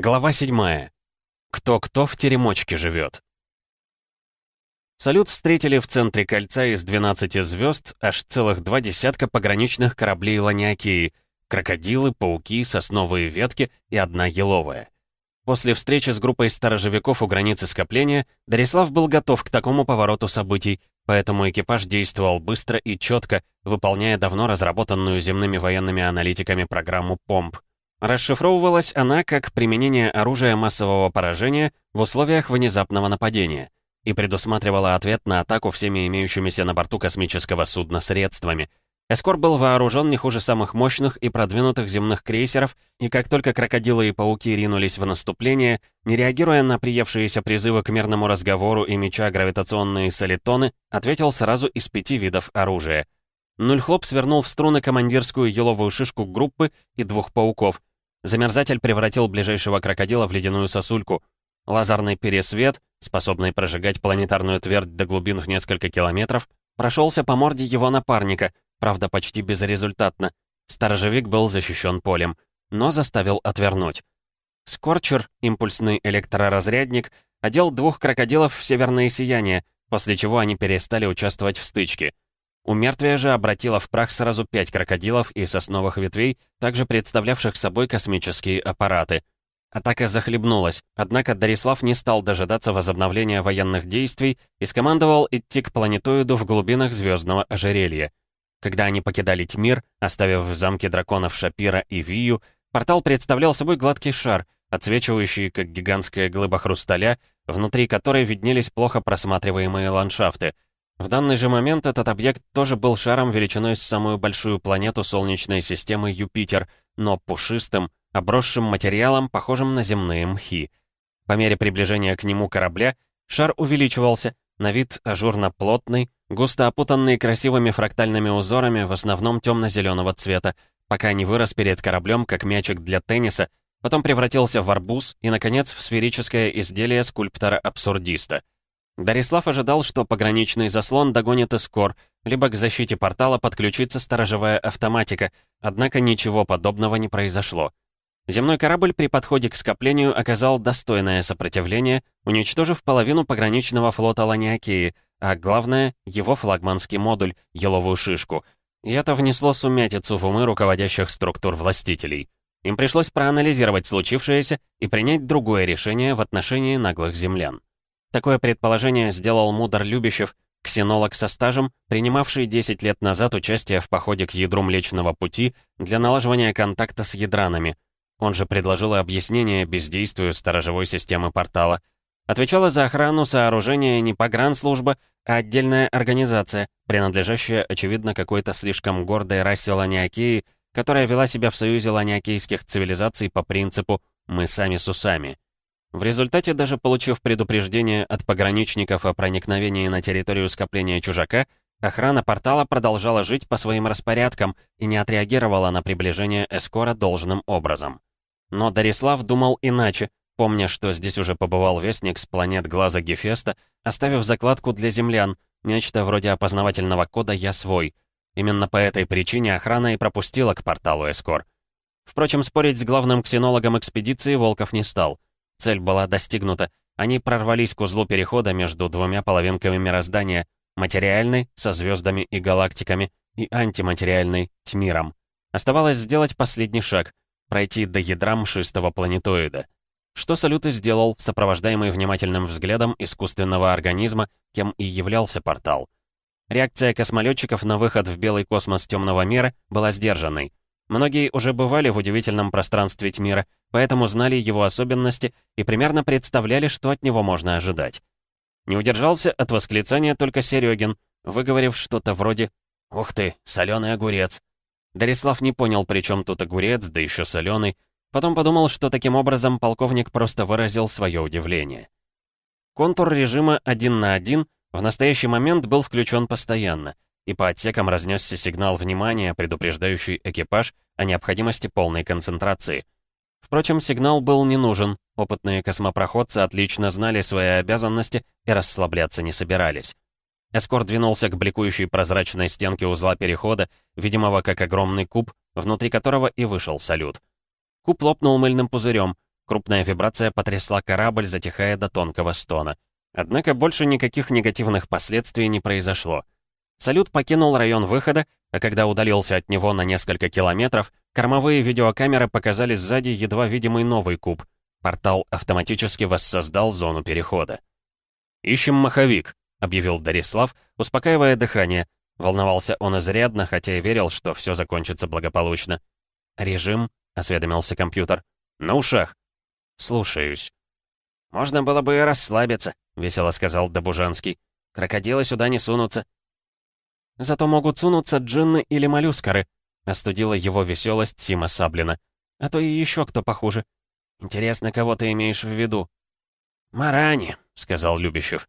Глава 7. Кто-кто в теремочке живет. Салют встретили в центре кольца из 12 звезд аж целых два десятка пограничных кораблей Ланиакии, крокодилы, пауки, сосновые ветки и одна еловая. После встречи с группой сторожевиков у границы скопления Дарислав был готов к такому повороту событий, поэтому экипаж действовал быстро и четко, выполняя давно разработанную земными военными аналитиками программу «Помп», Расшифровывалась она как применение оружия массового поражения в условиях внезапного нападения и предусматривала ответ на атаку всеми имеющимися на борту космического судна средствами. Эскор был вооружен не хуже самых мощных и продвинутых земных крейсеров, и как только крокодилы и пауки ринулись в наступление, не реагируя на приевшиеся призывы к мирному разговору и меча гравитационные солитоны, ответил сразу из пяти видов оружия. Нульхлоп свернул в струны командирскую еловую шишку группы и двух пауков, Замерзатель превратил ближайшего крокодила в ледяную сосульку. Лазерный пересвет, способный прожигать планетарную твердь до глубин в несколько километров, прошелся по морде его напарника, правда, почти безрезультатно. Сторожевик был защищен полем, но заставил отвернуть. Скорчер, импульсный электроразрядник, одел двух крокодилов в северное сияние, после чего они перестали участвовать в стычке. У мертвия же обратило в прах сразу пять крокодилов и сосновых ветвей, также представлявших собой космические аппараты. Атака захлебнулась, однако Дарислав не стал дожидаться возобновления военных действий и скомандовал идти к планетоиду в глубинах звездного ожерелья. Когда они покидали Тьмир, оставив в замке драконов Шапира и Вию, портал представлял собой гладкий шар, отсвечивающий, как гигантская глыба хрусталя, внутри которой виднелись плохо просматриваемые ландшафты — в данный же момент этот объект тоже был шаром величиной с самую большую планету Солнечной системы Юпитер, но пушистым, обросшим материалом, похожим на земные мхи. По мере приближения к нему корабля, шар увеличивался, на вид ажурно-плотный, густо опутанный красивыми фрактальными узорами, в основном темно-зеленого цвета, пока не вырос перед кораблем, как мячик для тенниса, потом превратился в арбуз и, наконец, в сферическое изделие скульптора-абсурдиста — Дарислав ожидал, что пограничный заслон догонит Искор, либо к защите портала подключится сторожевая автоматика, однако ничего подобного не произошло. Земной корабль при подходе к скоплению оказал достойное сопротивление, уничтожив половину пограничного флота Ланиакии, а главное, его флагманский модуль, еловую шишку. И это внесло сумятицу в умы руководящих структур властителей. Им пришлось проанализировать случившееся и принять другое решение в отношении наглых землян. Такое предположение сделал Мудр Любящев, ксенолог со стажем, принимавший 10 лет назад участие в походе к ядру Млечного Пути для налаживания контакта с ядранами. Он же предложил объяснение бездействию сторожевой системы портала. Отвечала за охрану сооружения не погранслужба, а отдельная организация, принадлежащая, очевидно, какой-то слишком гордой расе Ланиакии, которая вела себя в союзе ланиакийских цивилизаций по принципу «мы сами с усами». В результате, даже получив предупреждение от пограничников о проникновении на территорию скопления чужака, охрана портала продолжала жить по своим распорядкам и не отреагировала на приближение Эскора должным образом. Но Дарислав думал иначе, помня, что здесь уже побывал вестник с планет Глаза Гефеста, оставив закладку для землян, нечто вроде опознавательного кода «Я свой». Именно по этой причине охрана и пропустила к порталу Эскор. Впрочем, спорить с главным ксенологом экспедиции Волков не стал — Цель была достигнута. Они прорвались к узлу перехода между двумя половинками мироздания, материальной, со звездами и галактиками, и антиматериальной, тьмиром. Оставалось сделать последний шаг — пройти до ядра мшистого планетоида. Что Салют и сделал, сопровождаемый внимательным взглядом искусственного организма, кем и являлся портал. Реакция космолетчиков на выход в белый космос темного мира была сдержанной. Многие уже бывали в удивительном пространстве Тьмира, поэтому знали его особенности и примерно представляли, что от него можно ожидать. Не удержался от восклицания только Серегин, выговорив что-то вроде «Ух ты, соленый огурец!». Дарислав не понял, при чем тут огурец, да еще соленый. Потом подумал, что таким образом полковник просто выразил свое удивление. Контур режима один на один в настоящий момент был включен постоянно — и по отсекам разнесся сигнал внимания, предупреждающий экипаж о необходимости полной концентрации. Впрочем, сигнал был не нужен, опытные космопроходцы отлично знали свои обязанности и расслабляться не собирались. Эскор двинулся к бликующей прозрачной стенке узла перехода, видимого как огромный куб, внутри которого и вышел салют. Куб лопнул мыльным пузырем, Крупная вибрация потрясла корабль, затихая до тонкого стона. Однако больше никаких негативных последствий не произошло. Салют покинул район выхода, а когда удалился от него на несколько километров, кормовые видеокамеры показали сзади едва видимый новый куб. Портал автоматически воссоздал зону перехода. «Ищем маховик», — объявил Дарислав, успокаивая дыхание. Волновался он изрядно, хотя и верил, что все закончится благополучно. «Режим?» — осведомился компьютер. «На ушах». «Слушаюсь». «Можно было бы и расслабиться», — весело сказал Добужанский. «Крокодилы сюда не сунутся». «Зато могут сунуться джинны или моллюскары», — остудила его веселость Сима Саблина. «А то и еще кто похуже. Интересно, кого ты имеешь в виду?» «Марани», — сказал Любящев.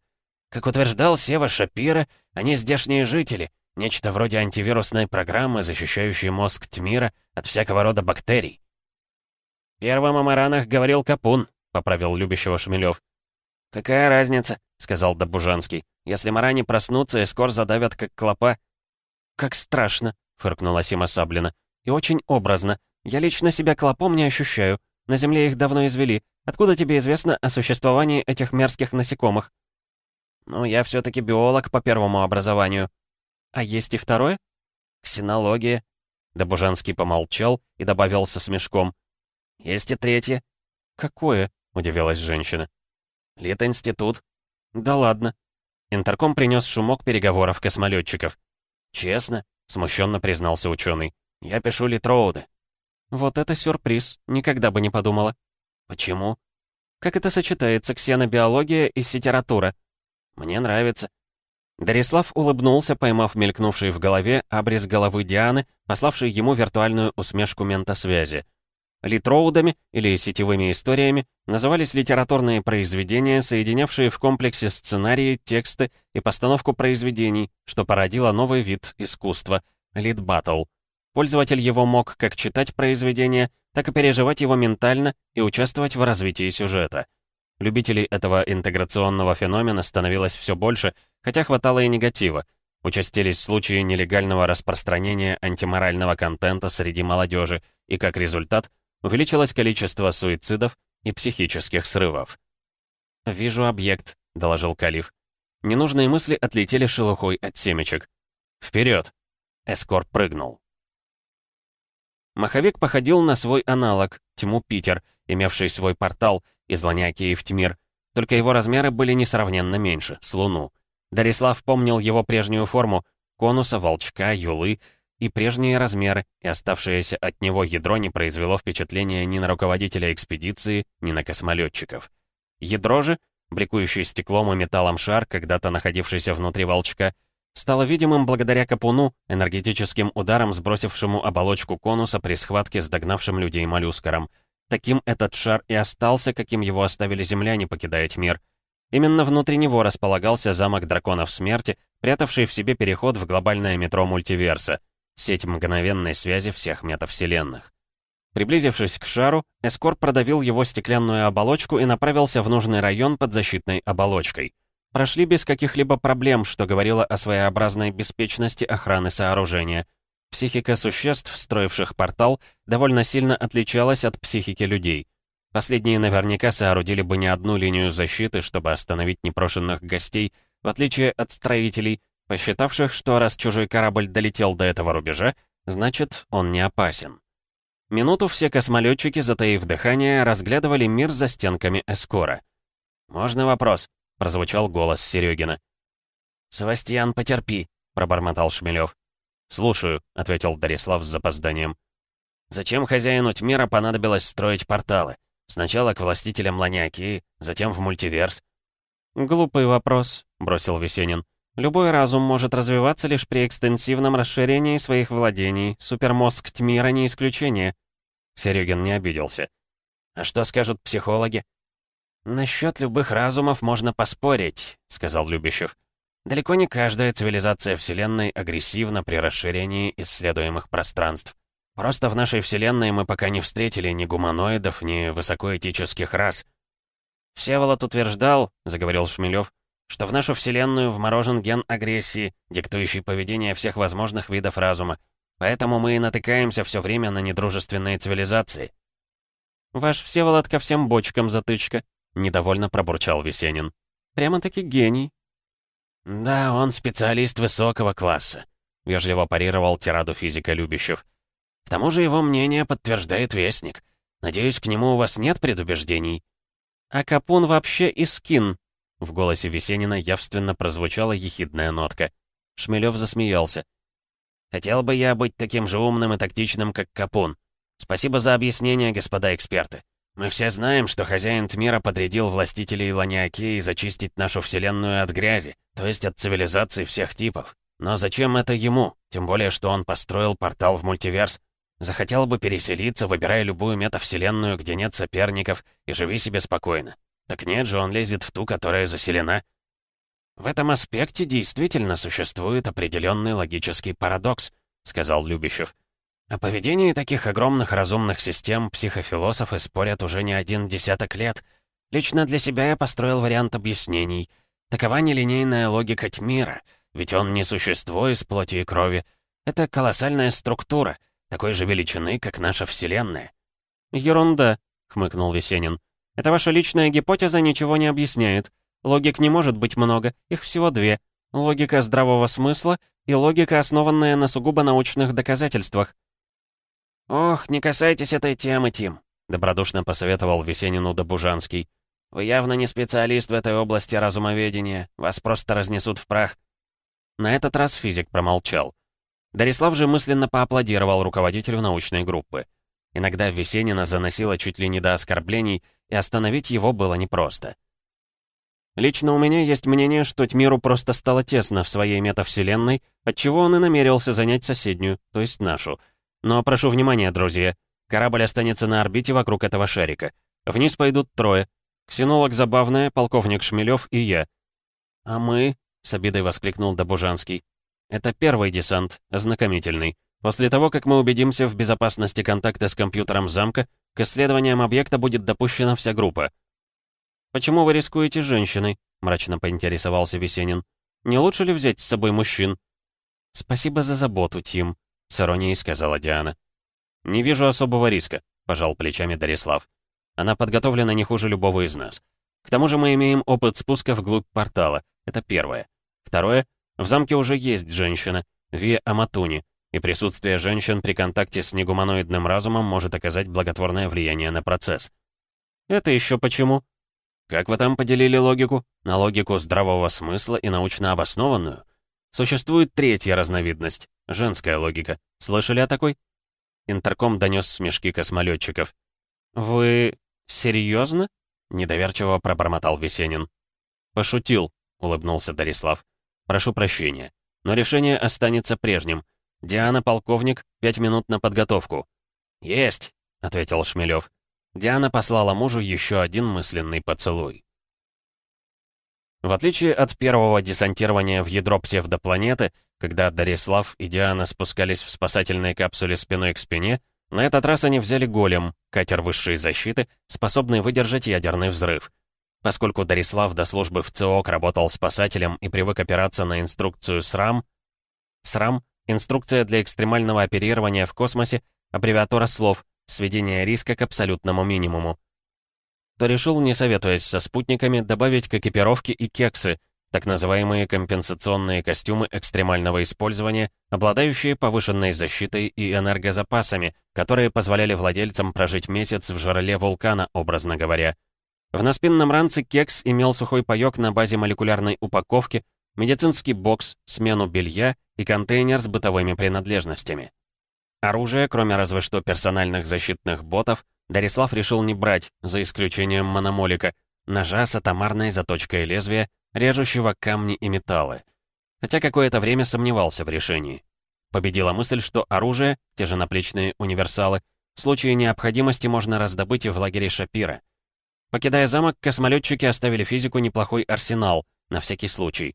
«Как утверждал Сева Шапира, они здешние жители, нечто вроде антивирусной программы, защищающей мозг Тмира от всякого рода бактерий». «Первым о маранах говорил Капун», — поправил Любящего Шмелев. «Какая разница?» — сказал Добужанский. «Если марани проснутся, и скор задавят, как клопа». «Как страшно!» — фыркнула Сима Саблина. «И очень образно. Я лично себя клопом не ощущаю. На Земле их давно извели. Откуда тебе известно о существовании этих мерзких насекомых?» «Ну, я все таки биолог по первому образованию». «А есть и второе?» «Ксенология». Добужанский помолчал и добавил со смешком. «Есть и третье». «Какое?» — удивилась женщина. «Литинститут». «Да ладно». Интерком принес шумок переговоров космолетчиков. «Честно?» — смущенно признался ученый. «Я пишу Литроуды». «Вот это сюрприз. Никогда бы не подумала». «Почему?» «Как это сочетается ксенобиология и сетература?» «Мне нравится». Дарислав улыбнулся, поймав мелькнувший в голове обрез головы Дианы, пославший ему виртуальную усмешку ментосвязи. Литроудами, или сетевыми историями, назывались литературные произведения, соединявшие в комплексе сценарии, тексты и постановку произведений, что породило новый вид искусства — литбаттл. Пользователь его мог как читать произведение, так и переживать его ментально и участвовать в развитии сюжета. Любителей этого интеграционного феномена становилось все больше, хотя хватало и негатива. Участились случаи нелегального распространения антиморального контента среди молодежи, и как результат увеличилось количество суицидов и психических срывов. «Вижу объект», — доложил Калиф. Ненужные мысли отлетели шелухой от семечек. «Вперед!» Эскор прыгнул. Маховик походил на свой аналог, Тьму Питер, имевший свой портал из Ланякии в Тьмир, только его размеры были несравненно меньше, с Луну. Дарислав помнил его прежнюю форму — конуса, волчка, юлы — и прежние размеры, и оставшееся от него ядро не произвело впечатления ни на руководителя экспедиции, ни на космолетчиков. Ядро же, бликующий стеклом и металлом шар, когда-то находившийся внутри волчка, стало видимым благодаря капуну, энергетическим ударом, сбросившему оболочку конуса при схватке с догнавшим людей моллюскором. Таким этот шар и остался, каким его оставили земляне, покидая мир. Именно внутри него располагался замок драконов смерти, прятавший в себе переход в глобальное метро мультиверса — сеть мгновенной связи всех метавселенных. Приблизившись к шару, Эскор продавил его стеклянную оболочку и направился в нужный район под защитной оболочкой. Прошли без каких-либо проблем, что говорило о своеобразной беспечности охраны сооружения. Психика существ, строивших портал, довольно сильно отличалась от психики людей. Последние наверняка соорудили бы не одну линию защиты, чтобы остановить непрошенных гостей, в отличие от строителей, посчитавших, что раз чужой корабль долетел до этого рубежа, значит, он не опасен. Минуту все космолетчики, затаив дыхание, разглядывали мир за стенками Эскора. «Можно вопрос?» — прозвучал голос Серегина. «Севастьян, потерпи», — пробормотал Шмелев. «Слушаю», — ответил Дарислав с запозданием. «Зачем хозяину Тьмира понадобилось строить порталы? Сначала к властителям Ланякии, затем в мультиверс». «Глупый вопрос», — бросил Весенин. Любой разум может развиваться лишь при экстенсивном расширении своих владений. Супермозг Тмира не исключение. Серегин не обиделся. «А что скажут психологи?» «Насчет любых разумов можно поспорить», — сказал Любящев. «Далеко не каждая цивилизация Вселенной агрессивна при расширении исследуемых пространств. Просто в нашей Вселенной мы пока не встретили ни гуманоидов, ни высокоэтических рас». «Всеволод утверждал», — заговорил Шмелев, что в нашу Вселенную вморожен ген агрессии, диктующий поведение всех возможных видов разума. Поэтому мы и натыкаемся все время на недружественные цивилизации. «Ваш Всеволод ко всем бочкам затычка», — недовольно пробурчал Весенин. «Прямо-таки гений». «Да, он специалист высокого класса», — вежливо парировал тираду физика Любящев. «К тому же его мнение подтверждает Вестник. Надеюсь, к нему у вас нет предубеждений?» «А Капун вообще искин», — в голосе Весенина явственно прозвучала ехидная нотка. Шмелев засмеялся. «Хотел бы я быть таким же умным и тактичным, как Капун. Спасибо за объяснение, господа эксперты. Мы все знаем, что хозяин Тмира подрядил властителей Ланиакеи зачистить нашу Вселенную от грязи, то есть от цивилизаций всех типов. Но зачем это ему? Тем более, что он построил портал в мультиверс. Захотел бы переселиться, выбирая любую метавселенную, где нет соперников, и живи себе спокойно. Так нет же, он лезет в ту, которая заселена. В этом аспекте действительно существует определенный логический парадокс, сказал Любящев. О поведении таких огромных разумных систем психофилософы спорят уже не один десяток лет. Лично для себя я построил вариант объяснений. Такова нелинейная логика Тьмира, ведь он не существо из плоти и крови. Это колоссальная структура, такой же величины, как наша Вселенная. «Ерунда», — хмыкнул Весенин. «Это ваша личная гипотеза ничего не объясняет. Логик не может быть много, их всего две. Логика здравого смысла и логика, основанная на сугубо научных доказательствах. «Ох, не касайтесь этой темы, Тим», — добродушно посоветовал Весенину Добужанский. «Вы явно не специалист в этой области разумоведения. Вас просто разнесут в прах». На этот раз физик промолчал. Дарислав же мысленно поаплодировал руководителю научной группы. Иногда Весенина заносило чуть ли не до оскорблений, и остановить его было непросто. Лично у меня есть мнение, что Тьмиру просто стало тесно в своей метавселенной, отчего он и намерился занять соседнюю, то есть нашу — но прошу внимания, друзья. Корабль останется на орбите вокруг этого шарика. Вниз пойдут трое. Ксенолог Забавная, полковник Шмелев и я. «А мы?» — с обидой воскликнул Добужанский. «Это первый десант, ознакомительный. После того, как мы убедимся в безопасности контакта с компьютером замка, к исследованиям объекта будет допущена вся группа». «Почему вы рискуете женщиной?» — мрачно поинтересовался Весенин. «Не лучше ли взять с собой мужчин?» «Спасибо за заботу, Тим», — с иронией сказала Диана. «Не вижу особого риска», — пожал плечами Дарислав. «Она подготовлена не хуже любого из нас. К тому же мы имеем опыт спуска вглубь портала. Это первое. Второе. В замке уже есть женщина, Вия Аматуни, и присутствие женщин при контакте с негуманоидным разумом может оказать благотворное влияние на процесс. Это еще почему? Как вы там поделили логику? На логику здравого смысла и научно обоснованную? Существует третья разновидность — женская логика. Слышали о такой? Интерком донес смешки космолетчиков. «Вы... серьезно?» — недоверчиво пробормотал Весенин. «Пошутил», — улыбнулся Дарислав. «Прошу прощения. Но решение останется прежним. Диана, полковник, пять минут на подготовку». «Есть», — ответил Шмелев. Диана послала мужу еще один мысленный поцелуй. В отличие от первого десантирования в ядро псевдопланеты, когда Дарислав и Диана спускались в спасательной капсуле спиной к спине, на этот раз они взяли голем, катер высшей защиты, способный выдержать ядерный взрыв. Поскольку Дарислав до службы в ЦОК работал спасателем и привык опираться на инструкцию СРАМ, СРАМ — инструкция для экстремального оперирования в космосе, аббревиатура слов, сведение риска к абсолютному минимуму то решил, не советуясь со спутниками, добавить к экипировке и кексы, так называемые компенсационные костюмы экстремального использования, обладающие повышенной защитой и энергозапасами, которые позволяли владельцам прожить месяц в жерле вулкана, образно говоря. В наспинном ранце кекс имел сухой паёк на базе молекулярной упаковки, медицинский бокс, смену белья и контейнер с бытовыми принадлежностями. Оружие, кроме разве что персональных защитных ботов, Дарислав решил не брать, за исключением мономолика, ножа с атомарной заточкой лезвия, режущего камни и металлы. Хотя какое-то время сомневался в решении. Победила мысль, что оружие, те же наплечные универсалы, в случае необходимости можно раздобыть и в лагере Шапира. Покидая замок, космолетчики оставили физику неплохой арсенал, на всякий случай.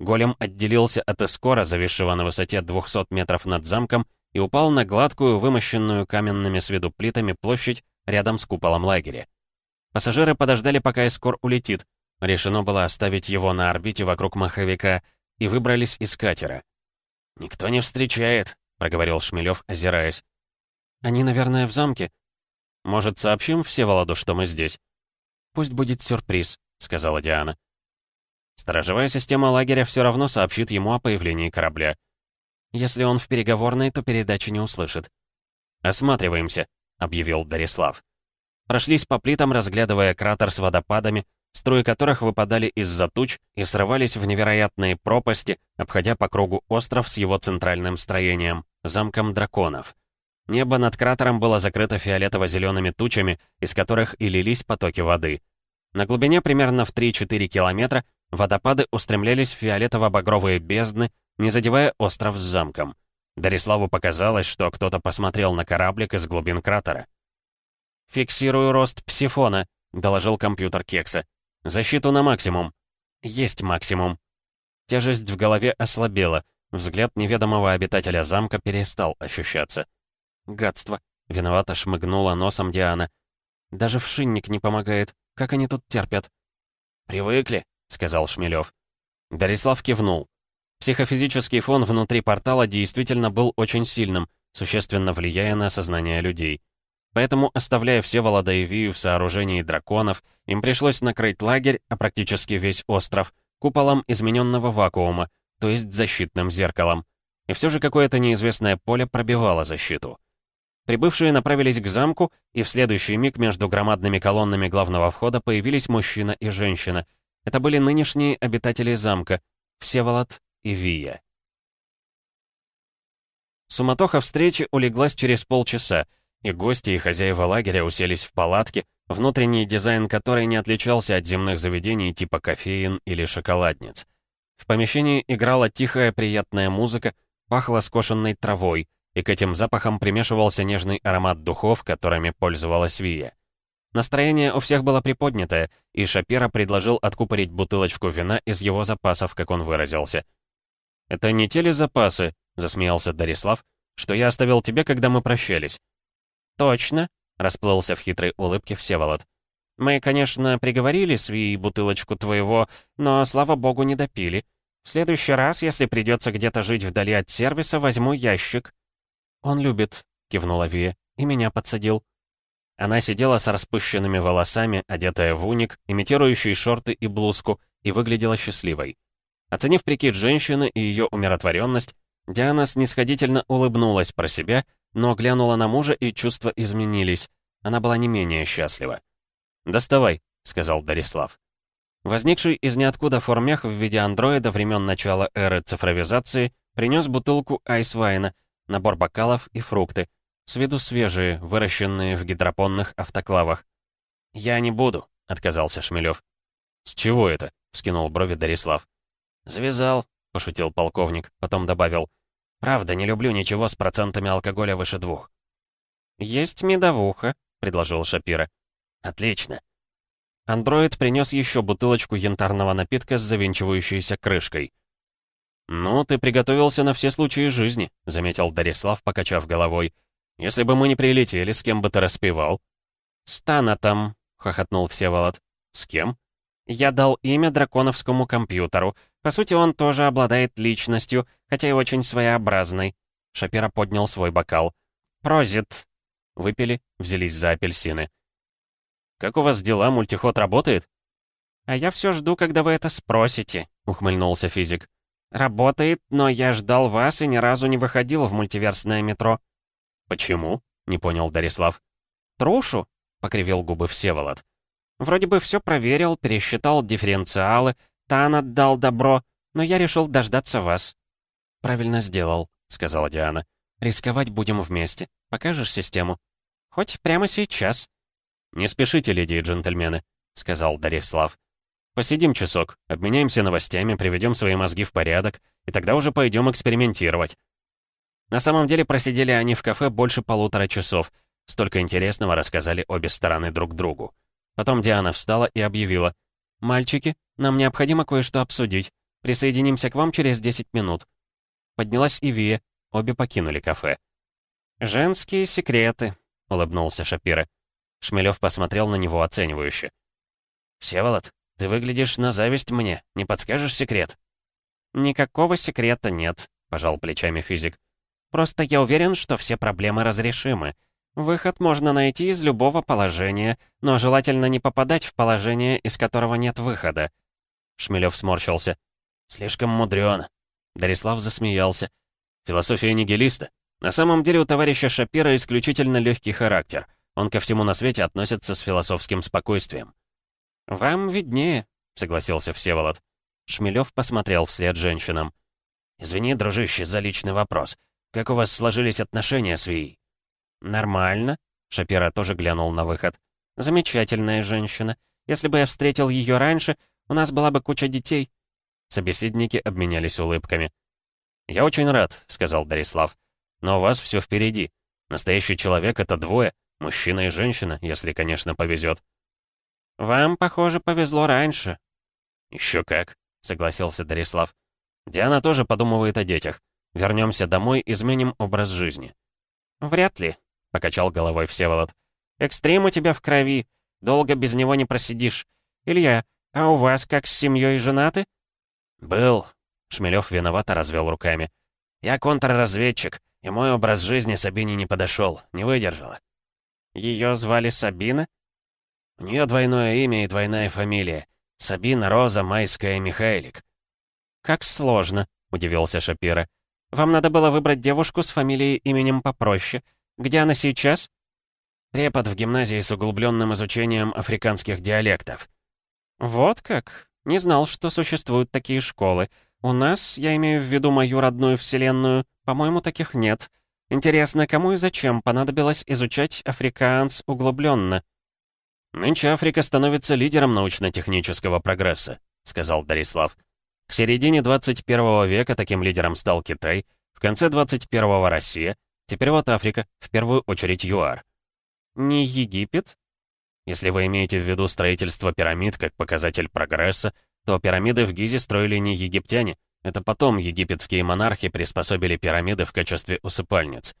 Голем отделился от эскора, зависшего на высоте 200 метров над замком, и упал на гладкую, вымощенную каменными с виду плитами площадь рядом с куполом лагеря. Пассажиры подождали, пока эскор улетит. Решено было оставить его на орбите вокруг маховика, и выбрались из катера. «Никто не встречает», — проговорил Шмелев, озираясь. «Они, наверное, в замке?» Может, сообщим Всеволоду, что мы здесь?» «Пусть будет сюрприз», — сказала Диана. Сторожевая система лагеря все равно сообщит ему о появлении корабля. Если он в переговорной, то передачи не услышит. «Осматриваемся», — объявил Дарислав. Прошлись по плитам, разглядывая кратер с водопадами, струи которых выпадали из-за туч и срывались в невероятные пропасти, обходя по кругу остров с его центральным строением — замком драконов. Небо над кратером было закрыто фиолетово-зелеными тучами, из которых и лились потоки воды. На глубине примерно в 3-4 километра водопады устремлялись в фиолетово-багровые бездны, не задевая остров с замком. Дариславу показалось, что кто-то посмотрел на кораблик из глубин кратера. «Фиксирую рост псифона», — доложил компьютер Кекса. «Защиту на максимум». «Есть максимум». Тяжесть в голове ослабела, взгляд неведомого обитателя замка перестал ощущаться. «Гадство», — виновато шмыгнула носом Диана. «Даже вшинник не помогает. Как они тут терпят?» «Привыкли», — сказал Шмелев. Дарислав кивнул. Психофизический фон внутри портала действительно был очень сильным, существенно влияя на сознание людей. Поэтому, оставляя все Волода и Вию в сооружении драконов, им пришлось накрыть лагерь, а практически весь остров, куполом измененного вакуума, то есть защитным зеркалом. И все же какое-то неизвестное поле пробивало защиту. Прибывшие направились к замку, и в следующий миг между громадными колоннами главного входа появились мужчина и женщина. Это были нынешние обитатели замка, Всеволод и Вия. Суматоха встречи улеглась через полчаса, и гости и хозяева лагеря уселись в палатке, внутренний дизайн которой не отличался от земных заведений типа кофеин или шоколадниц. В помещении играла тихая приятная музыка, пахло скошенной травой, и к этим запахам примешивался нежный аромат духов, которыми пользовалась Вия. Настроение у всех было приподнятое, и Шапира предложил откупорить бутылочку вина из его запасов, как он выразился. «Это не те ли запасы?» — засмеялся Дарислав, «что я оставил тебе, когда мы прощались. «Точно», — расплылся в хитрой улыбке Всеволод. «Мы, конечно, приговорили Сви бутылочку твоего, но, слава богу, не допили. В следующий раз, если придется где-то жить вдали от сервиса, возьму ящик». «Он любит», — кивнула Вия, — «и меня подсадил». Она сидела с распущенными волосами, одетая в уник, имитирующий шорты и блузку, и выглядела счастливой. Оценив прикид женщины и ее умиротворенность, Диана снисходительно улыбнулась про себя — но глянула на мужа, и чувства изменились. Она была не менее счастлива. «Доставай», — сказал Дарислав. Возникший из ниоткуда формех в виде андроида времен начала эры цифровизации принес бутылку айсвайна, набор бокалов и фрукты, с виду свежие, выращенные в гидропонных автоклавах. «Я не буду», — отказался Шмелев. «С чего это?» — вскинул брови Дарислав. «Завязал», — пошутил полковник, потом добавил. Правда, не люблю ничего с процентами алкоголя выше двух. «Есть медовуха», — предложил Шапира. «Отлично». Андроид принес еще бутылочку янтарного напитка с завинчивающейся крышкой. «Ну, ты приготовился на все случаи жизни», — заметил Дарислав, покачав головой. «Если бы мы не прилетели, с кем бы ты распевал?» «С Танатом», — хохотнул Всеволод. «С кем?» «Я дал имя драконовскому компьютеру. По сути, он тоже обладает личностью, хотя и очень своеобразной. Шапира поднял свой бокал. «Прозит!» Выпили, взялись за апельсины. «Как у вас дела? Мультиход работает?» «А я все жду, когда вы это спросите», — ухмыльнулся физик. «Работает, но я ждал вас и ни разу не выходил в мультиверсное метро». «Почему?» — не понял Дарислав. «Трушу?» — покривил губы Всеволод. «Вроде бы все проверил, пересчитал дифференциалы, Тан отдал добро, но я решил дождаться вас». «Правильно сделал», — сказала Диана. «Рисковать будем вместе. Покажешь систему?» «Хоть прямо сейчас». «Не спешите, леди и джентльмены», — сказал Дарислав. «Посидим часок, обменяемся новостями, приведем свои мозги в порядок, и тогда уже пойдем экспериментировать». На самом деле просидели они в кафе больше полутора часов. Столько интересного рассказали обе стороны друг другу. Потом Диана встала и объявила. «Мальчики, нам необходимо кое-что обсудить. Присоединимся к вам через 10 минут». Поднялась и Вия. Обе покинули кафе. «Женские секреты», — улыбнулся Шапира. Шмелев посмотрел на него оценивающе. «Всеволод, ты выглядишь на зависть мне. Не подскажешь секрет?» «Никакого секрета нет», — пожал плечами физик. «Просто я уверен, что все проблемы разрешимы. Выход можно найти из любого положения, но желательно не попадать в положение, из которого нет выхода. Шмелев сморщился. Слишком мудрёно. Дарислав засмеялся. Философия нигилиста. На самом деле у товарища Шапира исключительно легкий характер. Он ко всему на свете относится с философским спокойствием. «Вам виднее», — согласился Всеволод. Шмелев посмотрел вслед женщинам. «Извини, дружище, за личный вопрос. Как у вас сложились отношения с Вией?» «Нормально», — Шапира тоже глянул на выход. «Замечательная женщина. Если бы я встретил ее раньше, у нас была бы куча детей». Собеседники обменялись улыбками. «Я очень рад», — сказал Дарислав. «Но у вас все впереди. Настоящий человек — это двое, мужчина и женщина, если, конечно, повезет. «Вам, похоже, повезло раньше». Еще как», — согласился Дарислав. «Диана тоже подумывает о детях. Вернемся домой, изменим образ жизни». «Вряд ли», — покачал головой Всеволод. «Экстрим у тебя в крови. Долго без него не просидишь. Илья, а у вас как с семьей женаты?» «Был». Шмелев виновато развел руками. «Я контрразведчик, и мой образ жизни Сабине не подошел, не выдержала». «Ее звали Сабина?» «У нее двойное имя и двойная фамилия. Сабина, Роза, Майская, Михайлик». «Как сложно», — удивился Шапира. «Вам надо было выбрать девушку с фамилией именем попроще. Где она сейчас?» «Препод в гимназии с углубленным изучением африканских диалектов». «Вот как? Не знал, что существуют такие школы. У нас, я имею в виду мою родную вселенную, по-моему, таких нет. Интересно, кому и зачем понадобилось изучать африканс углубленно?» «Нынче Африка становится лидером научно-технического прогресса», — сказал Дарислав. «К середине 21 века таким лидером стал Китай, в конце 21-го Россия, теперь вот Африка, в первую очередь ЮАР». «Не Египет?» Если вы имеете в виду строительство пирамид как показатель прогресса, то пирамиды в Гизе строили не египтяне. Это потом египетские монархи приспособили пирамиды в качестве усыпальниц.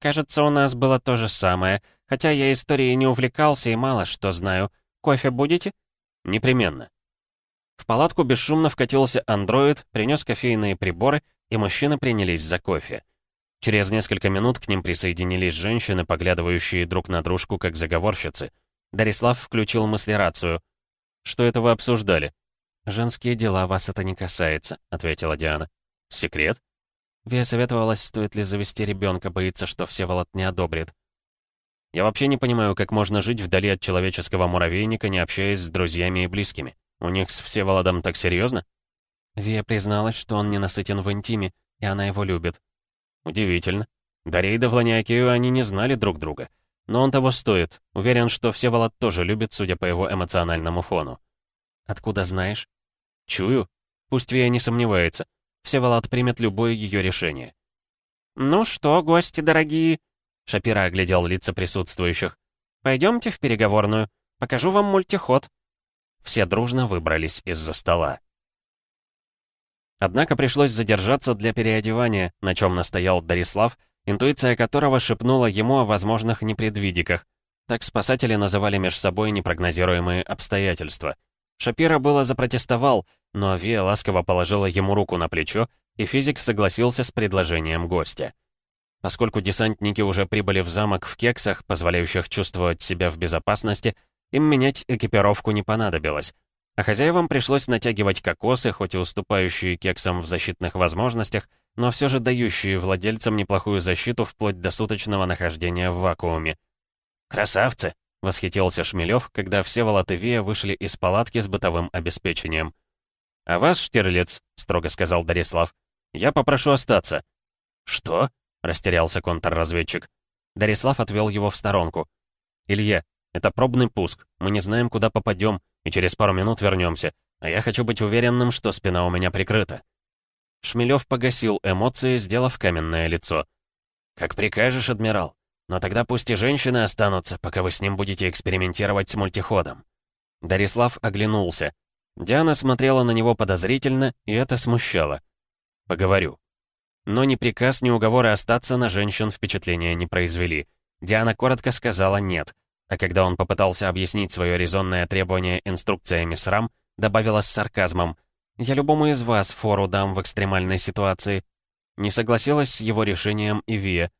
Кажется, у нас было то же самое. Хотя я историей не увлекался и мало что знаю. Кофе будете? Непременно. В палатку бесшумно вкатился андроид, принес кофейные приборы, и мужчины принялись за кофе. Через несколько минут к ним присоединились женщины, поглядывающие друг на дружку как заговорщицы. Дарислав включил мыслерацию. «Что это вы обсуждали?» «Женские дела, вас это не касается», — ответила Диана. «Секрет?» Вия советовалась, стоит ли завести ребенка, боится, что Всеволод не одобрит. Я вообще не понимаю, как можно жить вдали от человеческого муравейника, не общаясь с друзьями и близкими. У них с Всеволодом так серьезно? Вия призналась, что он ненасытен в интиме, и она его любит. Удивительно. До рейда в они не знали друг друга. Но он того стоит. Уверен, что Всеволод тоже любит, судя по его эмоциональному фону. Откуда знаешь? Чую. Пусть Вия не сомневается. Всеволод примет любое ее решение. «Ну что, гости дорогие?» Шапира оглядел лица присутствующих. «Пойдемте в переговорную. Покажу вам мультиход». Все дружно выбрались из-за стола. Однако пришлось задержаться для переодевания, на чем настоял Дарислав, интуиция которого шепнула ему о возможных непредвидиках. Так спасатели называли меж собой непрогнозируемые обстоятельства. Шапира было запротестовал, но Вия ласково положила ему руку на плечо, и физик согласился с предложением гостя. Поскольку десантники уже прибыли в замок в кексах, позволяющих чувствовать себя в безопасности, им менять экипировку не понадобилось. А хозяевам пришлось натягивать кокосы, хоть и уступающие кексам в защитных возможностях, но все же дающие владельцам неплохую защиту вплоть до суточного нахождения в вакууме. «Красавцы!» — восхитился Шмелев, когда все и Вия вышли из палатки с бытовым обеспечением. «А вас, Штирлиц», — строго сказал Дарислав, — «я попрошу остаться». «Что?» — растерялся контрразведчик. Дарислав отвел его в сторонку. «Илья, это пробный пуск. Мы не знаем, куда попадем, и через пару минут вернемся. А я хочу быть уверенным, что спина у меня прикрыта». Шмелев погасил эмоции, сделав каменное лицо. «Как прикажешь, адмирал. Но тогда пусть и женщины останутся, пока вы с ним будете экспериментировать с мультиходом». Дарислав оглянулся. Диана смотрела на него подозрительно, и это смущало. «Поговорю». Но ни приказ, ни уговоры остаться на женщин впечатления не произвели. Диана коротко сказала «нет», а когда он попытался объяснить свое резонное требование инструкциями СРАМ, добавила с сарказмом «Я любому из вас фору дам в экстремальной ситуации». Не согласилась с его решением и Вия.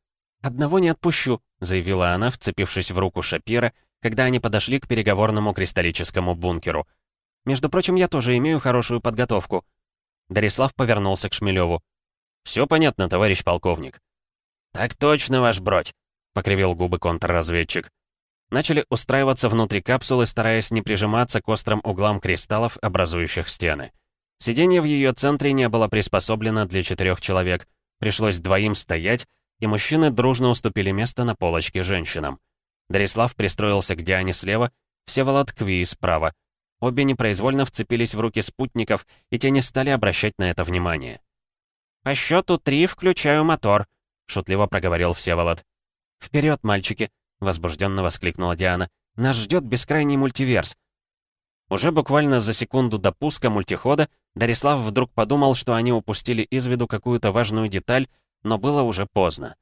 «Одного не отпущу», — заявила она, вцепившись в руку Шапира, когда они подошли к переговорному кристаллическому бункеру. «Между прочим, я тоже имею хорошую подготовку». Дарислав повернулся к Шмелеву. «Все понятно, товарищ полковник». «Так точно, ваш бродь», — покривил губы контрразведчик. Начали устраиваться внутри капсулы, стараясь не прижиматься к острым углам кристаллов, образующих стены. Сиденье в ее центре не было приспособлено для четырех человек. Пришлось двоим стоять, и мужчины дружно уступили место на полочке женщинам. Дарислав пристроился к Диане слева, Всеволод к Вии справа. Обе непроизвольно вцепились в руки спутников, и те не стали обращать на это внимание. «По счету три включаю мотор», — шутливо проговорил Всеволод. «Вперед, мальчики!» — возбужденно воскликнула Диана. «Нас ждет бескрайний мультиверс!» Уже буквально за секунду до пуска мультихода Дарислав вдруг подумал, что они упустили из виду какую-то важную деталь, но было уже поздно.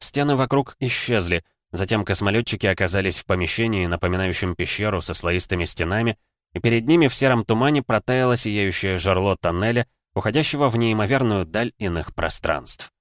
Стены вокруг исчезли, затем космолетчики оказались в помещении, напоминающем пещеру со слоистыми стенами, и перед ними в сером тумане протаяло сияющее жерло тоннеля, уходящего в неимоверную даль иных пространств.